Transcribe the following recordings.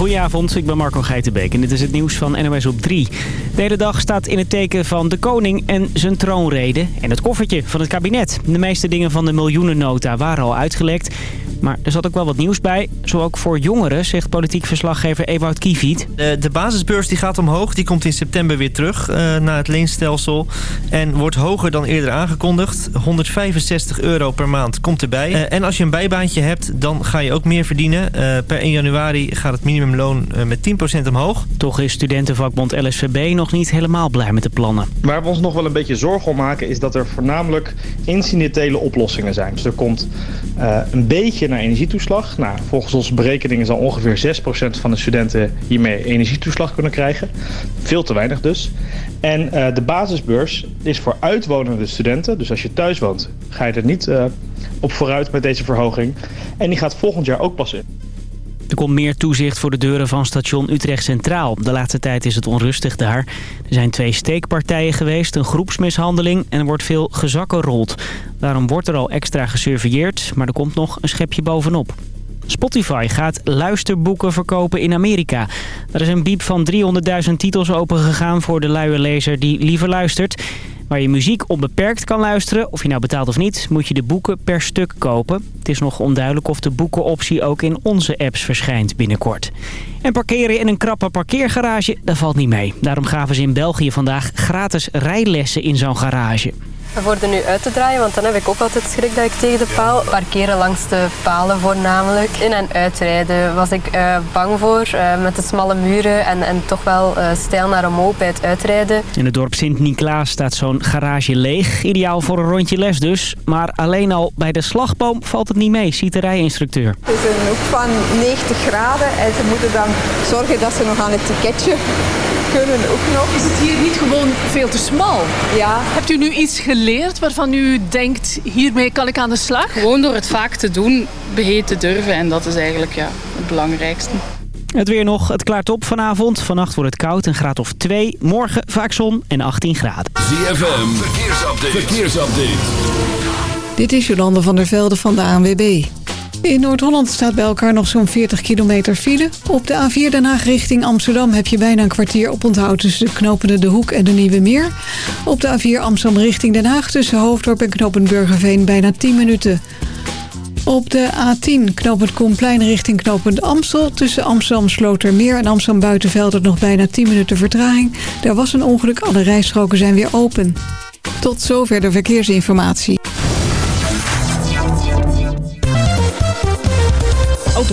Goedenavond, ik ben Marco Geitenbeek en dit is het nieuws van NOS op 3. De hele dag staat in het teken van de koning en zijn troonrede en het koffertje van het kabinet. De meeste dingen van de miljoenennota waren al uitgelekt. Maar er zat ook wel wat nieuws bij. Zo ook voor jongeren, zegt politiek verslaggever Ewout Kieviet. De, de basisbeurs die gaat omhoog. Die komt in september weer terug uh, naar het leenstelsel. En wordt hoger dan eerder aangekondigd. 165 euro per maand komt erbij. Uh, en als je een bijbaantje hebt, dan ga je ook meer verdienen. Uh, per 1 januari gaat het minimumloon met 10% omhoog. Toch is studentenvakbond LSVB nog niet helemaal blij met de plannen. Waar we ons nog wel een beetje zorgen om maken... is dat er voornamelijk incidentele oplossingen zijn. Dus er komt een beetje naar energietoeslag. Nou, volgens onze berekeningen zal ongeveer 6% van de studenten hiermee energietoeslag kunnen krijgen. Veel te weinig dus. En uh, de basisbeurs is voor uitwonende studenten. Dus als je thuis woont, ga je er niet uh, op vooruit met deze verhoging. En die gaat volgend jaar ook pas in. Er komt meer toezicht voor de deuren van station Utrecht Centraal. De laatste tijd is het onrustig daar. Er zijn twee steekpartijen geweest, een groepsmishandeling en er wordt veel gezakkenrold. Daarom wordt er al extra gesurveilleerd, maar er komt nog een schepje bovenop. Spotify gaat luisterboeken verkopen in Amerika. Er is een biep van 300.000 titels opengegaan voor de luie lezer die liever luistert. Waar je muziek onbeperkt kan luisteren, of je nou betaalt of niet, moet je de boeken per stuk kopen. Het is nog onduidelijk of de boekenoptie ook in onze apps verschijnt binnenkort. En parkeren in een krappe parkeergarage, dat valt niet mee. Daarom gaven ze in België vandaag gratis rijlessen in zo'n garage. Voor er nu uit te draaien, want dan heb ik ook altijd schrik dat ik tegen de paal... Parkeren langs de palen voornamelijk. In- en uitrijden was ik uh, bang voor, uh, met de smalle muren en, en toch wel uh, stijl naar omhoog bij het uitrijden. In het dorp Sint-Niklaas staat zo'n garage leeg. Ideaal voor een rondje les dus. Maar alleen al bij de slagboom valt het niet mee, ziet de rijinstructeur. Het is een hoek van 90 graden en ze moeten dan zorgen dat ze nog aan het ticketje kunnen ook nog. Is het hier niet gewoon veel te smal? Ja. Hebt u nu iets geleerd waarvan u denkt, hiermee kan ik aan de slag? Gewoon door het vaak te doen, beheet te durven. En dat is eigenlijk ja, het belangrijkste. Het weer nog, het klaart op vanavond. Vannacht wordt het koud, een graad of 2. Morgen vaak zon en 18 graden. ZFM, verkeersupdate. verkeersupdate. Dit is Jolande van der Velde van de ANWB. In Noord-Holland staat bij elkaar nog zo'n 40 kilometer file. Op de A4 Den Haag richting Amsterdam heb je bijna een kwartier op onthoud... tussen de knopende De Hoek en de Nieuwe Meer. Op de A4 Amsterdam richting Den Haag tussen Hoofddorp en knooppunt Burgerveen bijna 10 minuten. Op de A10 knooppunt Koenplein richting knooppunt Amstel... tussen Amsterdam Slotermeer en Amsterdam Buitenveld... nog bijna 10 minuten vertraging. Er was een ongeluk, alle rijstroken zijn weer open. Tot zover de verkeersinformatie.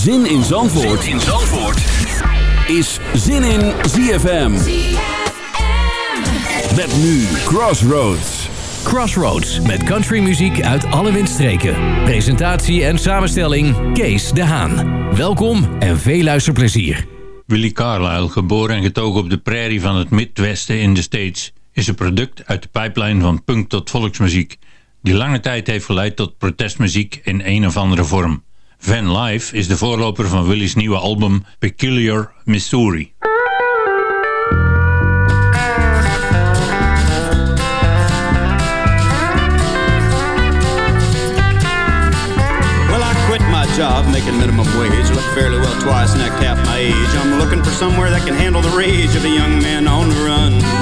Zin in Zandvoort, zin in Zandvoort. is Zin in ZFM. Met nu Crossroads. Crossroads met countrymuziek uit alle windstreken. Presentatie en samenstelling Kees de Haan. Welkom en veel luisterplezier. Willie Carlisle, geboren en getogen op de prairie van het Midwesten in de States... is een product uit de pipeline van punk tot volksmuziek... die lange tijd heeft geleid tot protestmuziek in een of andere vorm. Van Life is de voorloper van Willie's nieuwe album Peculiar Missouri. Job making minimum wage. Look fairly well twice necked half my age. I'm looking for somewhere that can handle the rage of a young man on the run.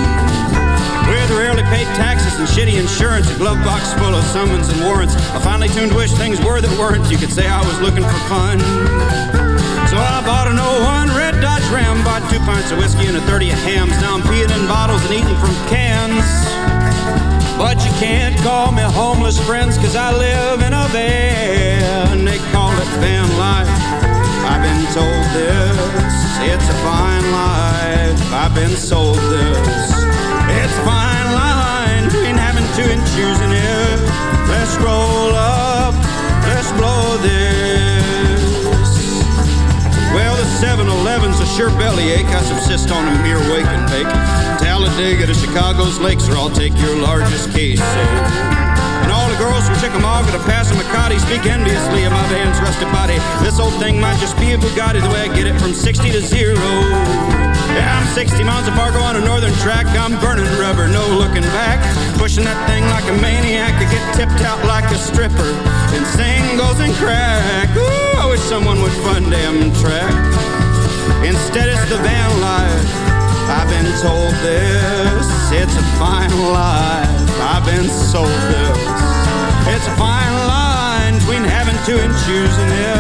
With rarely paid taxes and shitty insurance, a glove box full of summons and warrants. I finally tuned wish things were that weren't. You could say I was looking for fun. So I bought an 01 Red Dodge Ram, bought two pints of whiskey and a 30 of hams. Now I'm peeing in bottles and eating from cans. But you can't call me homeless friends, cause I live in a van. They call it van life. I've been told this, it's a fine life. I've been sold this. It's fine to and choosing it. Let's roll up, let's blow this. Well, the 7-Eleven's a your bellyache, I subsist on a mere wake and bake. Talladega to Chicago's lakes, or I'll take your largest case. So, and all the girls from Chickamauga to Passamaquoddy speak enviously of my band's rusted body. This old thing might just be a Bugatti, the way I get it from 60 to zero. Yeah, I'm 60 miles of Fargo on a northern track. I'm burning rubber, no looking back. Pushing that thing like a maniac to get tipped out like a stripper. And singles and crack. Ooh, I wish someone would fund track. Instead, it's the van life. I've been told this. It's a fine life. I've been sold this. It's a fine line between having to and choosing it.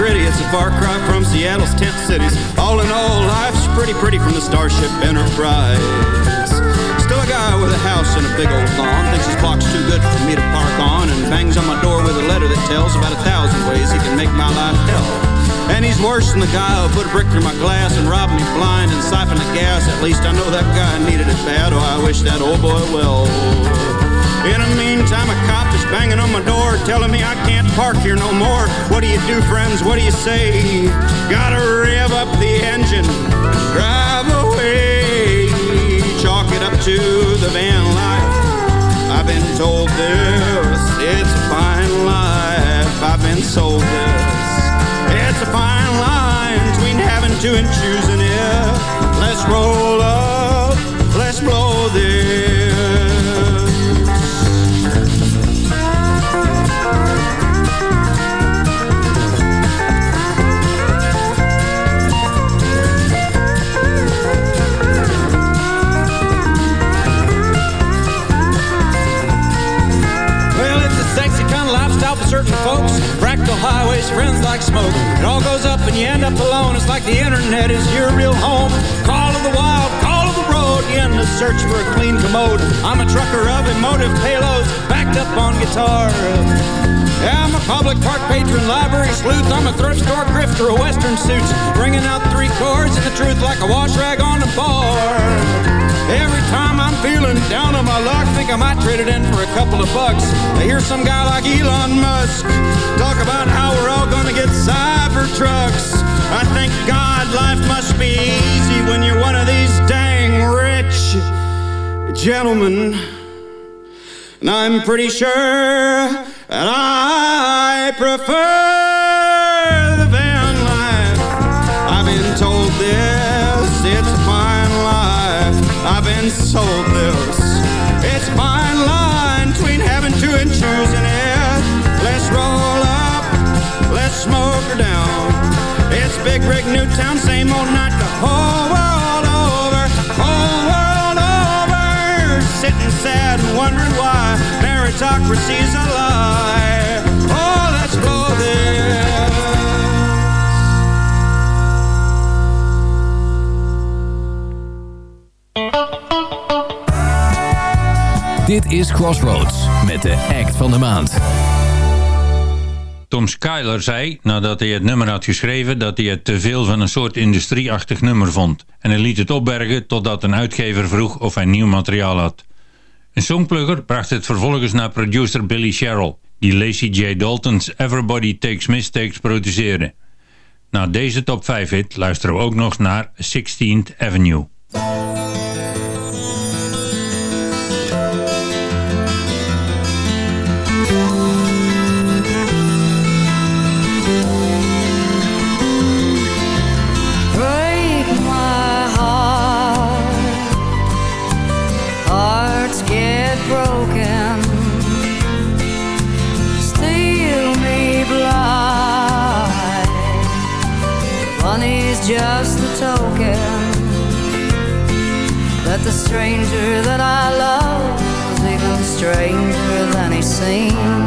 Gritty. It's a far cry from Seattle's tent cities. All in all, life's pretty pretty from the Starship Enterprise. Still a guy with a house and a big old lawn. Thinks his block's too good for me to park on. And bangs on my door with a letter that tells about a thousand ways he can make my life hell. And he's worse than the guy who put a brick through my glass and robbed me blind and siphoned the gas. At least I know that guy needed it bad. Oh, I wish that old boy well. In the meantime, a cop is banging on my door, telling me I can't park here no more. What do you do, friends? What do you say? Gotta rev up the engine, drive away, chalk it up to the van life. I've been told this, it's a fine life. I've been sold this, it's a fine line between having to and choosing it. Let's roll up, let's blow this. Highways, friends like smoke. It all goes up and you end up alone. It's like the internet is your real home. Call of the wild, call of the road. You end the search for a clean commode. I'm a trucker of emotive payloads, backed up on guitar. A public park patron, library sleuth. I'm a thrift store grifter, a western suits, bringing out three chords and the truth like a wash rag on the bar. Every time I'm feeling down on my luck, think I might trade it in for a couple of bucks. I hear some guy like Elon Musk talk about how we're all gonna get cyber trucks. I thank God life must be easy when you're one of these dang rich gentlemen. And I'm pretty sure that I prefer the van life. I've been told this, it's a fine life. I've been sold this. It's a fine line between having to and choosing it. Let's roll up, let's smoke her down. It's Big meritocracy's a lie. Oh, let's blow this. Dit is Crossroads met de act van de maand. Tom Skyler zei, nadat hij het nummer had geschreven, dat hij het te veel van een soort industrieachtig nummer vond. En hij liet het opbergen totdat een uitgever vroeg of hij nieuw materiaal had. Een songplugger bracht het vervolgens naar producer Billy Sherrill, die Lacey J. Dalton's Everybody Takes Mistakes produceerde. Na deze top 5 hit luisteren we ook nog naar 16th Avenue. Stranger that I love was even stranger than he seemed.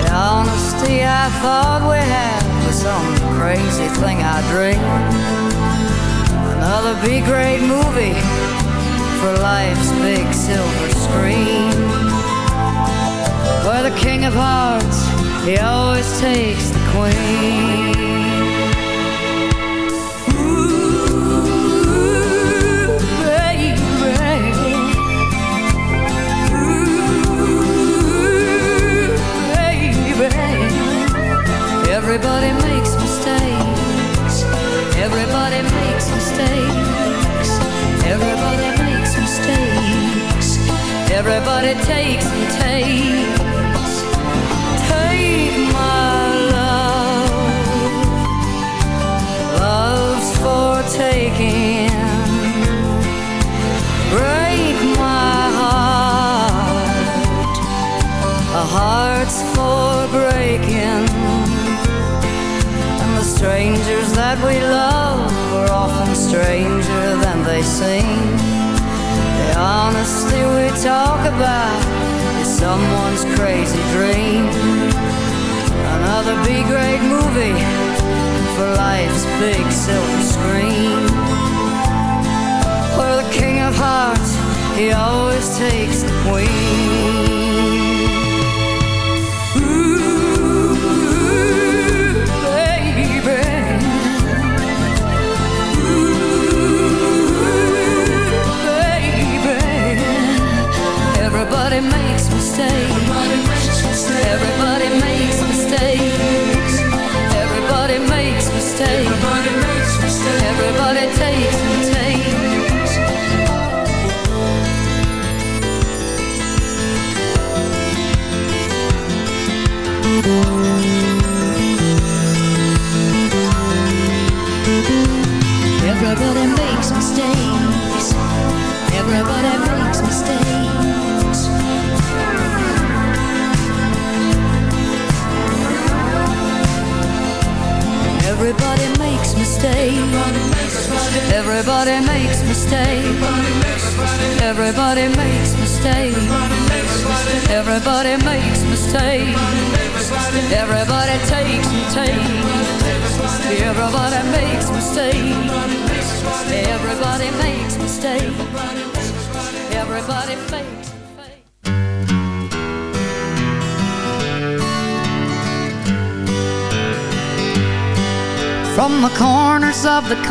The honesty I thought we had was some crazy thing I dreamed. Another B-grade movie for life's big silver screen. Where the king of hearts, he always takes the queen. Everybody makes mistakes. Everybody makes mistakes. Everybody makes mistakes. Everybody takes and takes. Take my love. Love's for taking. Break my heart. A heart's for breaking. Strangers that we love are often stranger than they seem. The honesty we talk about is someone's crazy dream. Another B-grade movie for life's big silver screen. Where the king of hearts, he always takes the queen.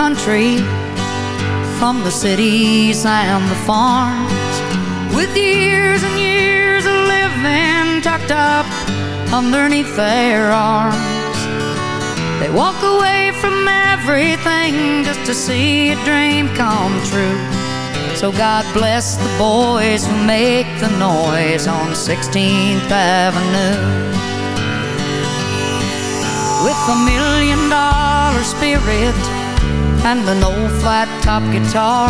Country, from the cities and the farms, with years and years of living tucked up underneath their arms. They walk away from everything just to see a dream come true. So God bless the boys who make the noise on 16th Avenue. With a million dollar spirit and an old flat top guitar,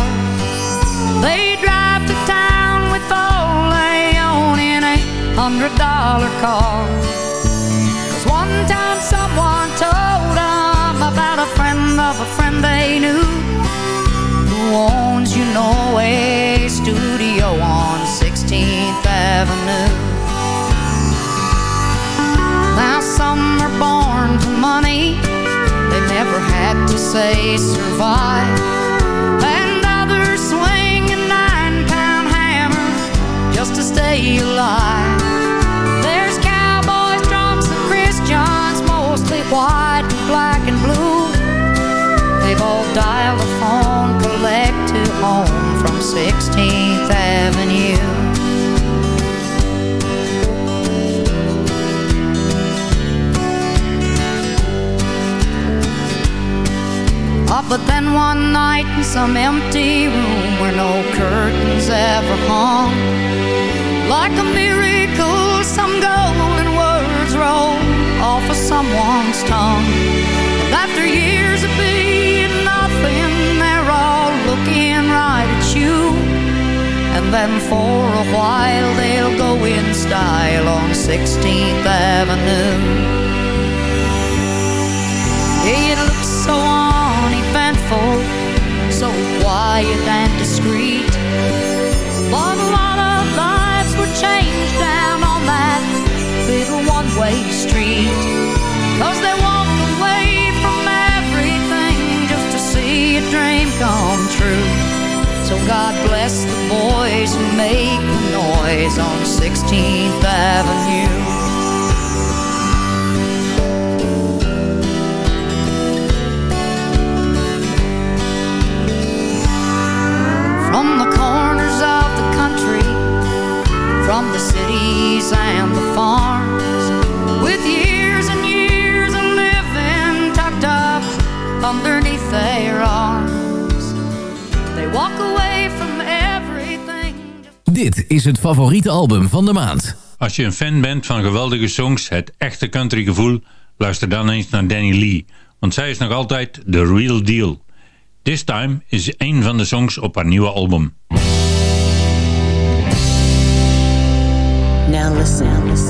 they drive to town with they own in a hundred dollar car. Cause one time someone told them about a friend of a friend they knew who owns, you know, a studio on 16th Avenue. Now some are born to money, never had to say survive. And others swing a nine pound hammer just to stay alive. There's cowboys, drunks, and Christians, mostly white, black, and blue. They've all dialed a phone, collect to home from 16th Avenue. But then one night in some empty room where no curtains ever hung, like a miracle, some golden words roll off of someone's tongue. And after years of being nothing, they're all looking right at you. And then for a while they'll go in style on 16th Avenue. Uneventful, so quiet and discreet. But a lot of lives were changed down on that little one-way street. Cause they walked away from everything just to see a dream come true. So God bless the boys who make the noise on 16th Avenue. Is het favoriete album van de maand. Als je een fan bent van geweldige songs, het echte country gevoel, luister dan eens naar Danny Lee. Want zij is nog altijd the real deal. This Time is een van de songs op haar nieuwe album. Now listen, now listen, listen,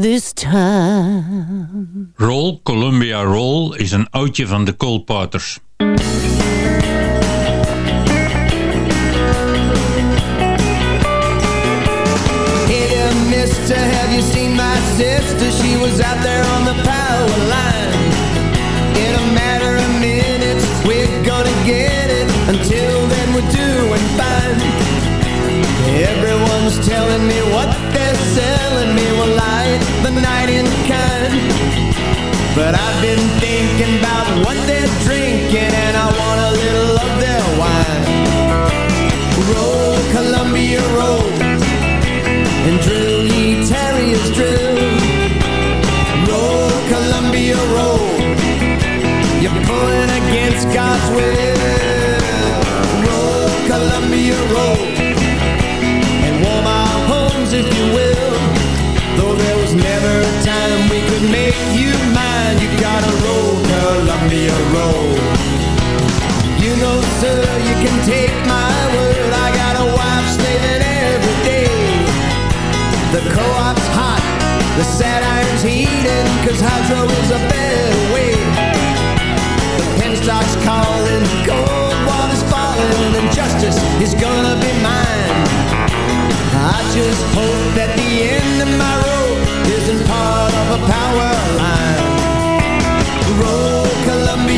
this time. Roll Columbia Roll is een oudje van de Coal Porters. Hey there, mister, have you seen my sister? She was out there on the been thinking about what they're drinking, and I want a little of their wine. Roll, Columbia, roll and drill Columbia, roll. You know, sir, you can take my word. I got a wife slaving every day. The co-op's hot, the sad iron's heating, cause hydro is a better way. The penstock's calling, cold water's falling, and justice is gonna be mine. I just hope that the end of my road isn't part of a power line.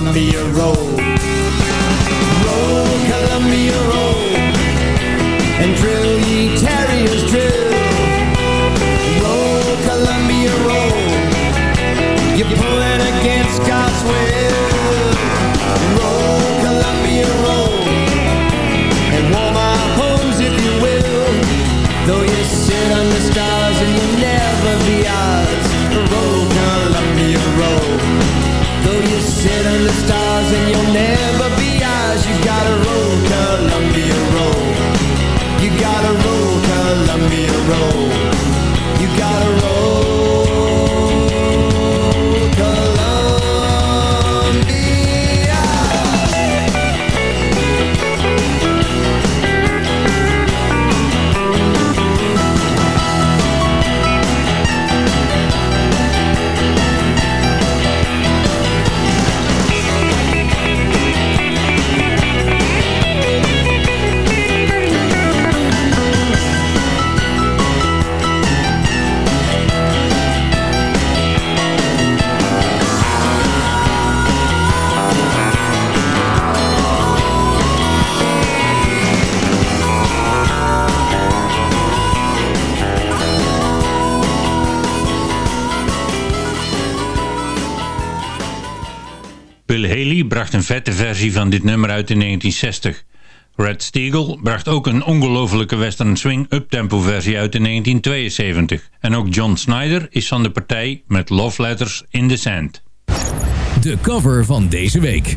Be a hero. een vette versie van dit nummer uit in 1960. Red Steagle bracht ook een ongelofelijke western swing uptempo versie uit in 1972. En ook John Snyder is van de partij met Love Letters in the Sand. De cover van deze week.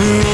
to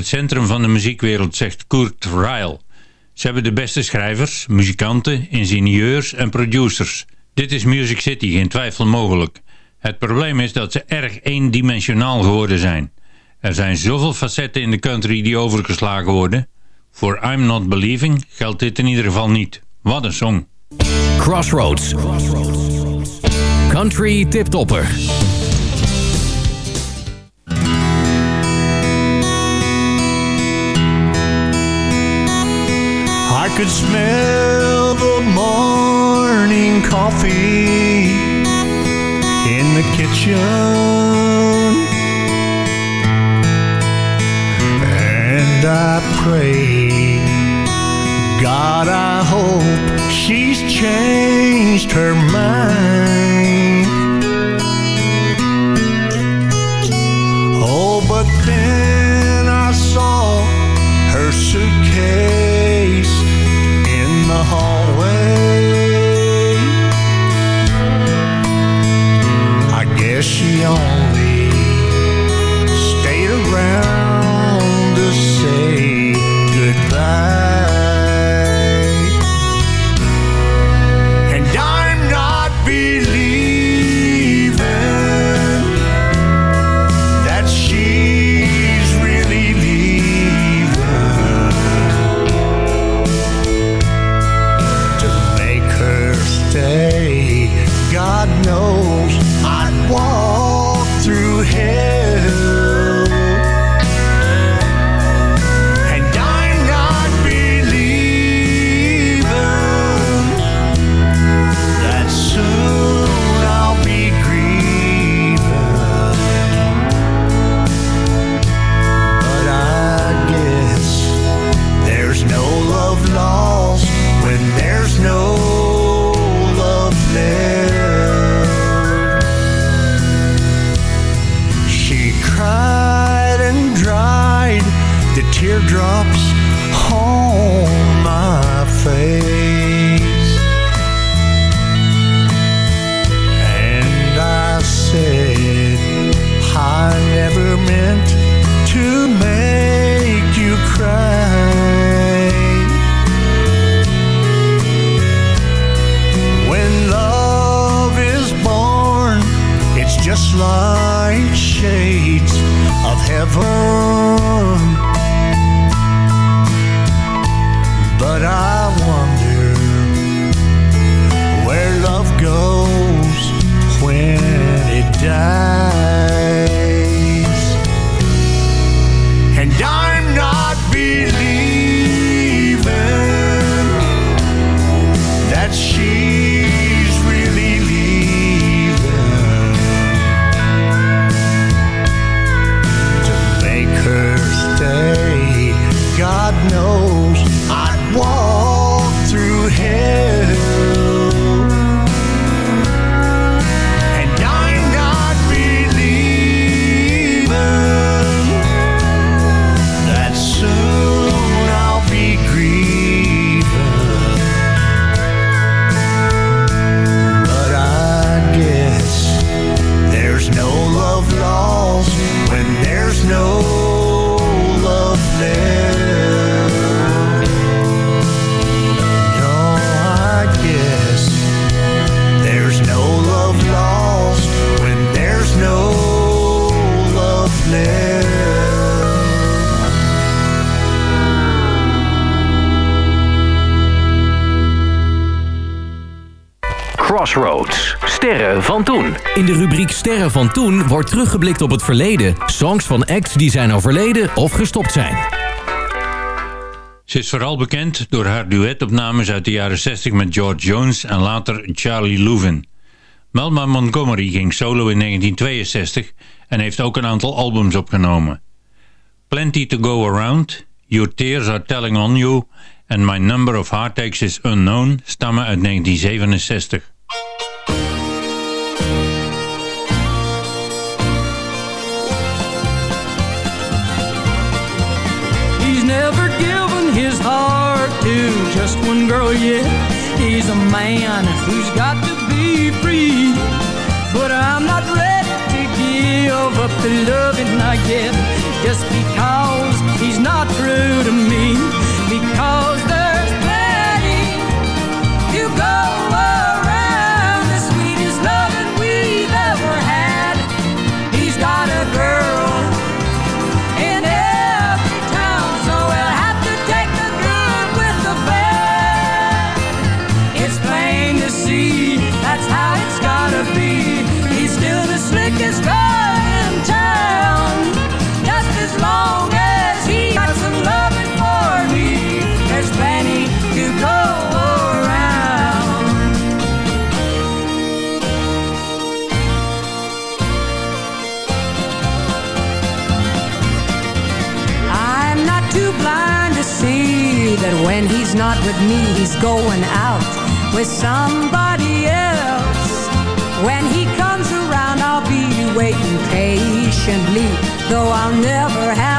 het centrum van de muziekwereld, zegt Kurt Ryle. Ze hebben de beste schrijvers, muzikanten, ingenieurs en producers. Dit is Music City, geen twijfel mogelijk. Het probleem is dat ze erg eendimensionaal geworden zijn. Er zijn zoveel facetten in de country die overgeslagen worden. Voor I'm Not Believing geldt dit in ieder geval niet. Wat een song. Crossroads. Country tiptopper. I could smell the morning coffee in the kitchen. And I pray, God, I hope she's changed her mind. Oh, but then I saw her suitcase the hallway. I guess she only Crossroads. Sterren van toen. In de rubriek Sterren van toen wordt teruggeblikt op het verleden. Songs van acts die zijn overleden of gestopt zijn. Ze is vooral bekend door haar duetopnames uit de jaren 60 met George Jones en later Charlie Louvin. Melba Montgomery ging solo in 1962 en heeft ook een aantal albums opgenomen. Plenty to Go Around, Your Tears Are Telling On You en My Number of Heartaches is Unknown stammen uit 1967. He's never given his heart to just one girl yet. He's a man who's got to be free. But I'm not ready to give up the loving I get just because he's not true to me. not with me, he's going out with somebody else. When he comes around, I'll be waiting patiently, though I'll never have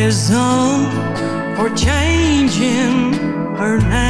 horizon for changing her name.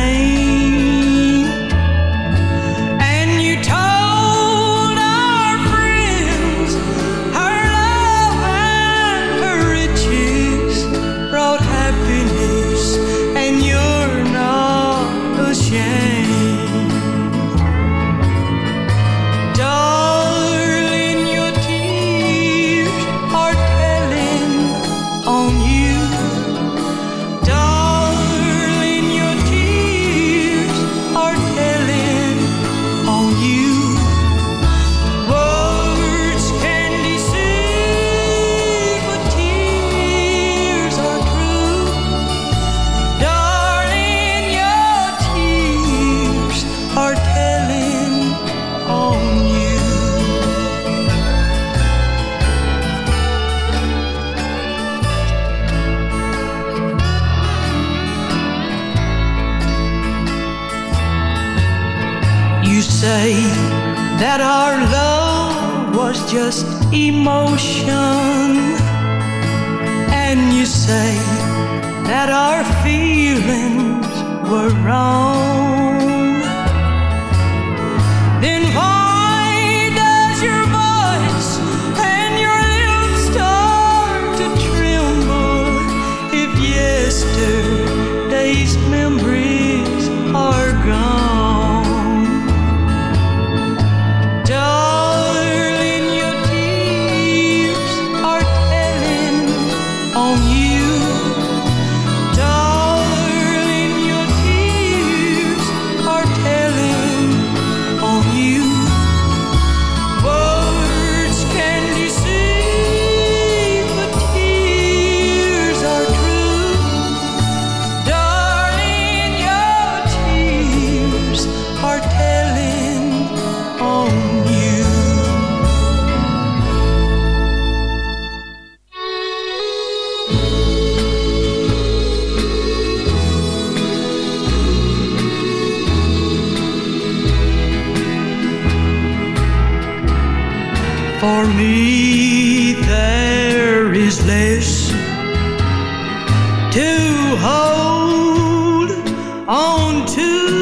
to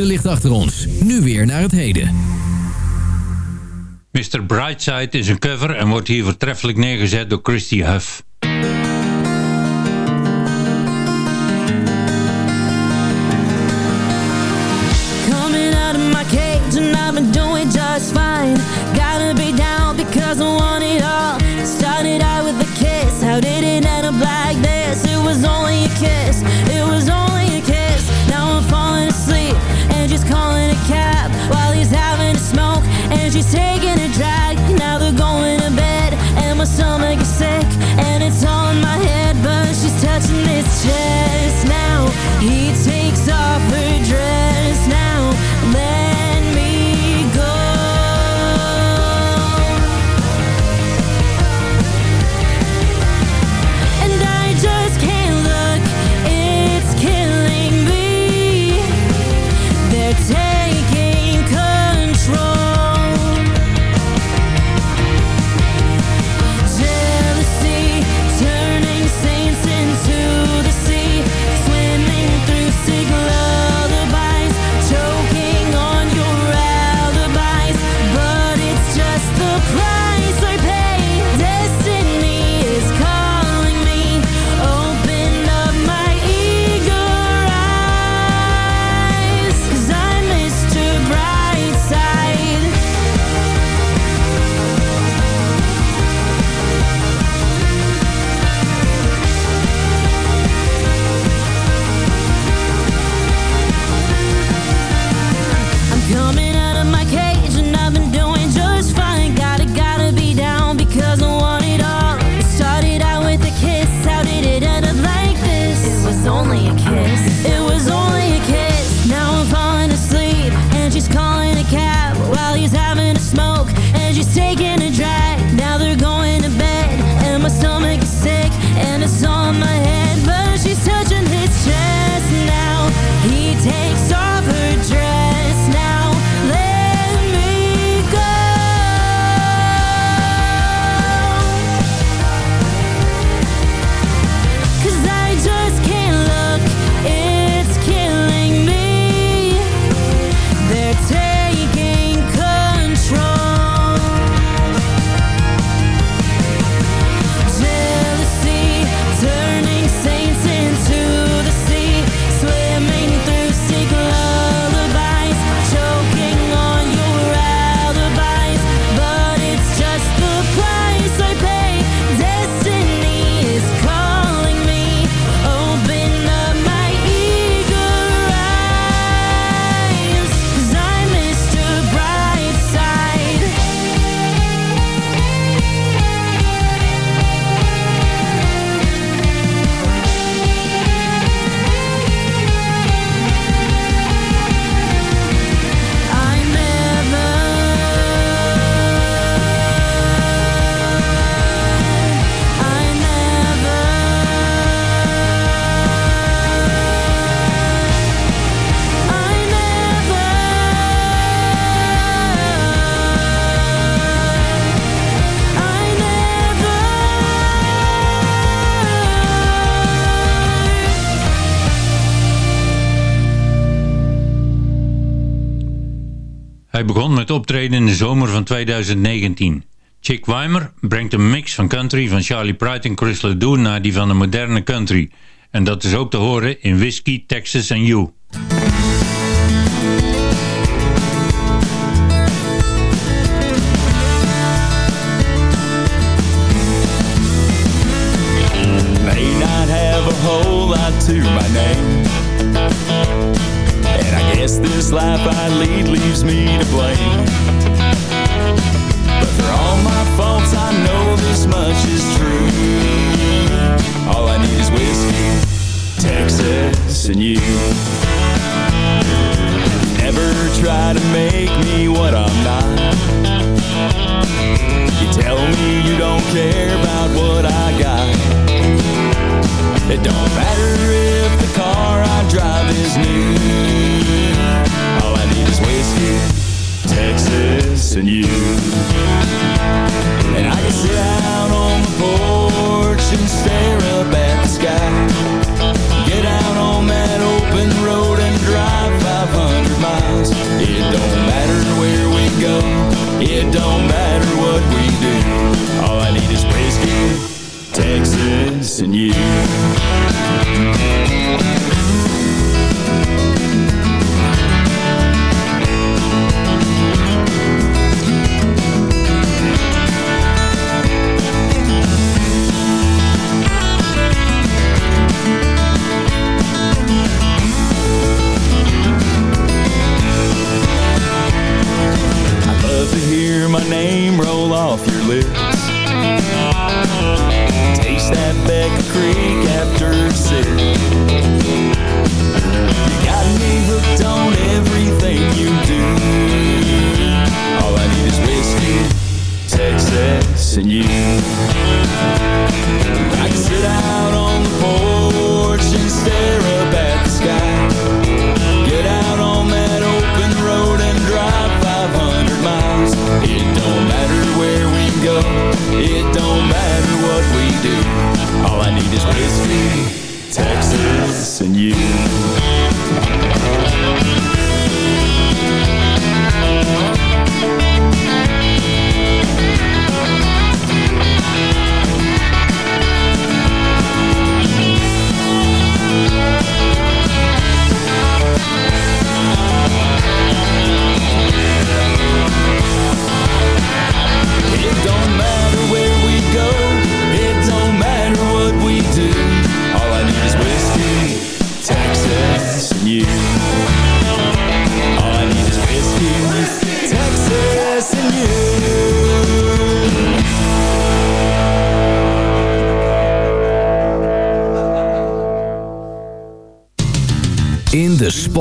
verleden ligt achter ons. Nu weer naar het heden. Mr. Brightside is een cover en wordt hier voortreffelijk neergezet door Christy Huff. Hij begon met optreden in de zomer van 2019. Chick Weimer brengt een mix van country van Charlie Pride en Chris LeDoux naar die van de moderne country. En dat is ook te horen in Whiskey, Texas and You.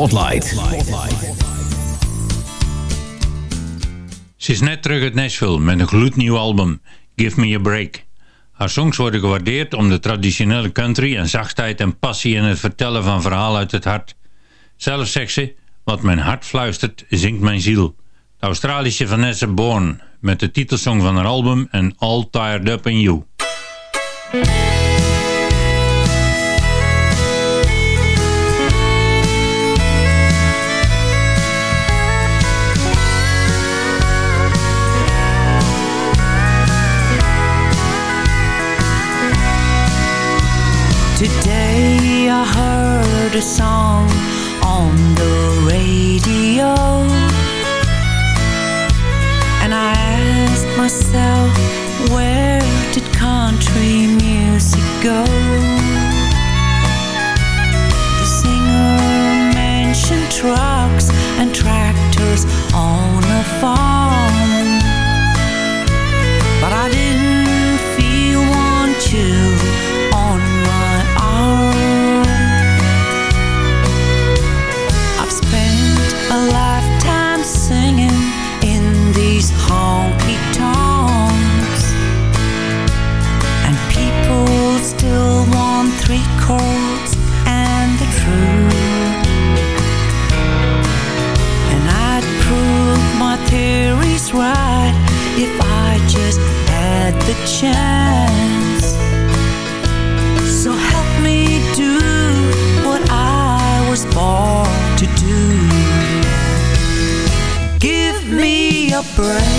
Spotlight. Ze is net terug uit Nashville met een gloednieuw album, Give Me A Break. Haar songs worden gewaardeerd om de traditionele country en zachtheid en passie in het vertellen van verhalen uit het hart. Zelf zegt ze, wat mijn hart fluistert, zingt mijn ziel. De Australische Vanessa Bourne met de titelsong van haar album en All Tired Up In You. A song on the radio. And I asked myself Right.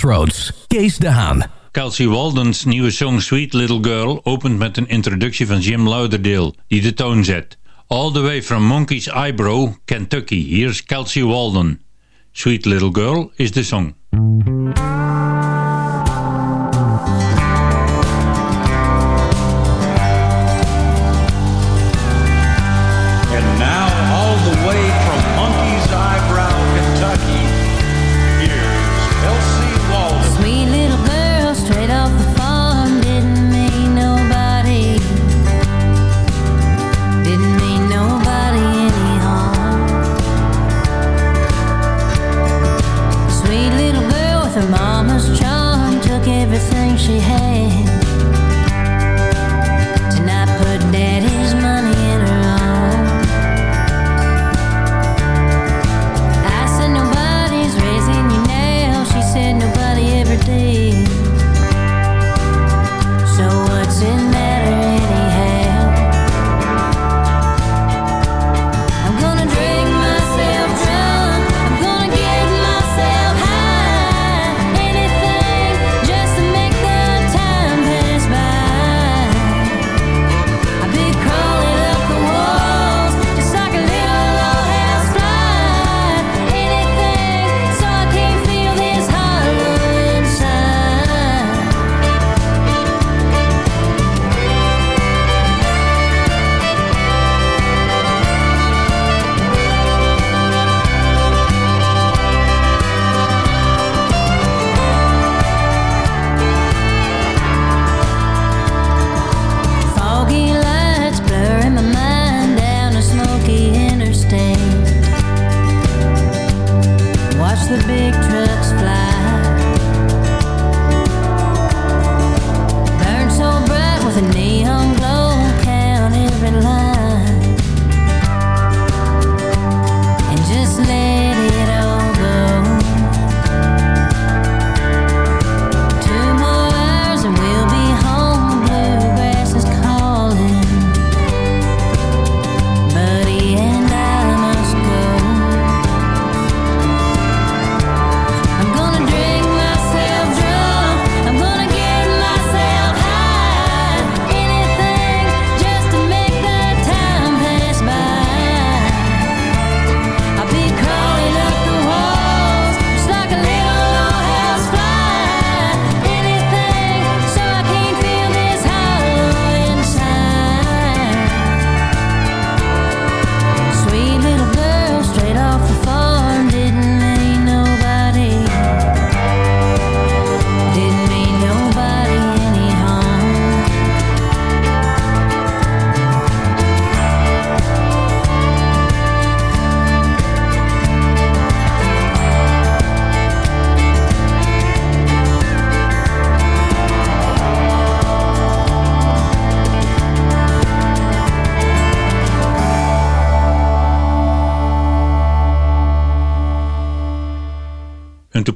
Crossroads, Kees de Haan. Kelsey Waldens nieuwe song Sweet Little Girl opent met een introductie van Jim Lauderdale, die de toon zet. All the way from Monkey's Eyebrow, Kentucky. Here's Kelsey Walden. Sweet Little Girl is de song.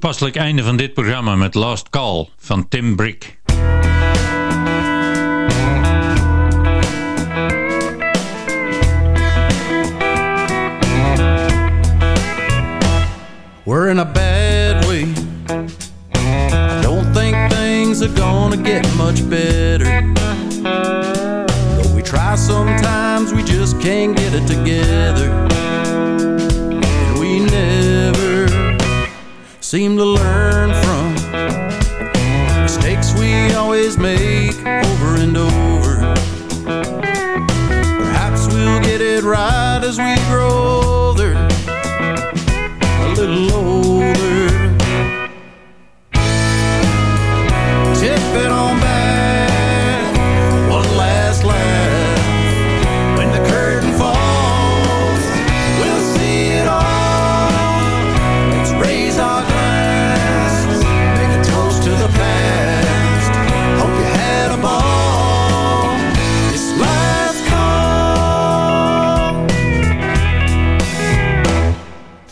toepasselijk einde van dit programma met Last Call van Tim Brick.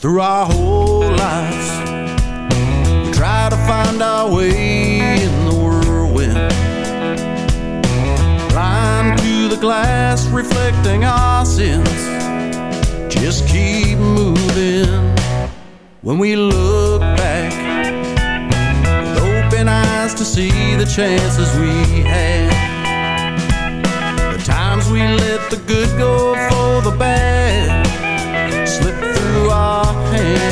through our whole lives. We try to find our way in the whirlwind. Blind to the glass reflecting our sins. Just keep moving. When we look back with open eyes to see the chances we had. The times we let the good go for the bad change